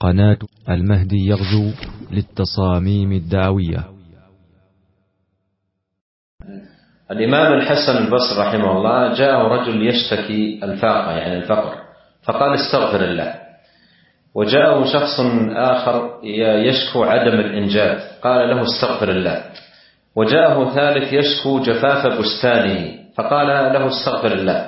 قناة المهدي يغزو للتصاميم الدعوية. الإمام الحسن البصري رحمه الله جاءه رجل يشتكي الفاقة يعني الفقر فقال استغفر الله. وجاءه شخص آخر يشكو عدم الإنجاب قال له استغفر الله. وجاءه ثالث يشكو جفاف بستانه فقال له استغفر الله.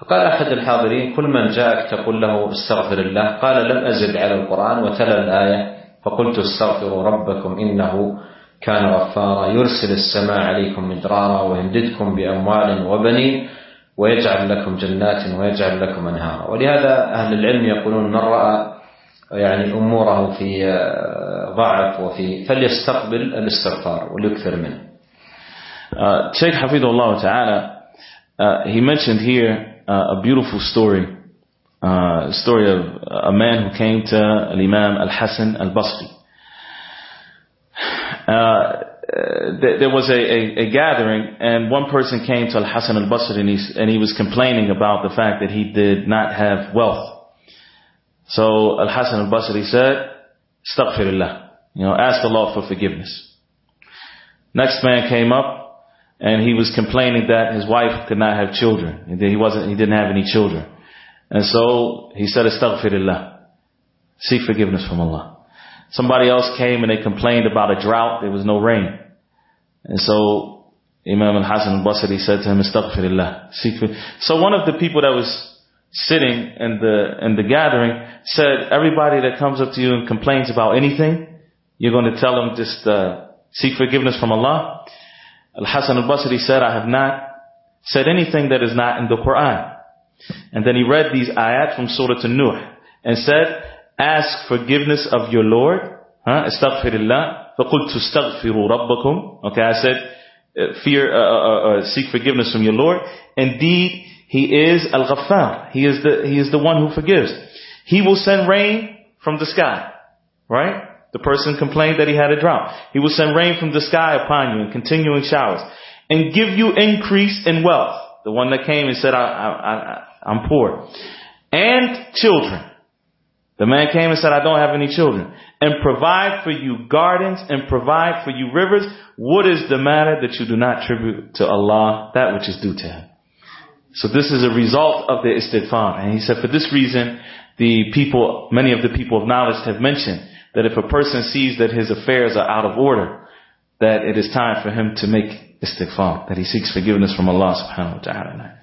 فقال أحد الحاضرين كل من جاءك تقول له استغفر الله. قال لم أزد على القرآن وتلا الآية. فقلت استغفروا ربكم إنه كان غفارا يرسل السماء عليكم مدرارا ويمددكم بأموال وبنين ويجعل لكم جنات ويجعل لكم أنهارا. ولهذا أهل العلم يقولون من رأى يعني أموره في ضعف وفي فليستقبل الاستغفار وليكثر منه. Uh, Sheikh Hafidullah Ta'ala, uh, he mentioned here uh, a beautiful story, uh, story of a man who came to Al-Imam Al Hassan Al-Basri. Uh, there was a, a, a, gathering and one person came to Al Hassan Al-Basri and he, and he was complaining about the fact that he did not have wealth. So Al Hassan Al-Basri said, Astaghfirullah. You know, ask Allah for forgiveness. Next man came up and he was complaining that his wife could not have children. He wasn't, he didn't have any children. And so he said, Astaghfirullah. Seek forgiveness from Allah. Somebody else came and they complained about a drought. There was no rain. And so Imam al-Hasan al-Basri said to him, Astaghfirullah. Seek so one of the people that was sitting in the, in the gathering said, everybody that comes up to you and complains about anything, you're going to tell them just, uh, seek forgiveness from Allah. Al-Hasan al-Basri said, I have not said anything that is not in the Quran. And then he read these ayat from Surah An-Nuh and said, ask forgiveness of your Lord. Huh? Astaghfirullah. فَقُلْتُ اسْتَغْفِرُوا رَبَّكُمْ Okay, I said, fear, uh, uh, seek forgiveness from your Lord. Indeed, He is Al-Ghaffar. He is the, He is the one who forgives. He will send rain from the sky. Right? The person complained that he had a drought. He will send rain from the sky upon you and continuing showers and give you increase in wealth. The one that came and said, I, I, I, I'm poor. And children. The man came and said, I don't have any children. And provide for you gardens and provide for you rivers. What is the matter that you do not tribute to Allah that which is due to Him? So this is a result of the istighfar. And he said, for this reason, the people, many of the people of knowledge have mentioned that if a person sees that his affairs are out of order, that it is time for him to make istighfar, that he seeks forgiveness from Allah subhanahu wa ta'ala.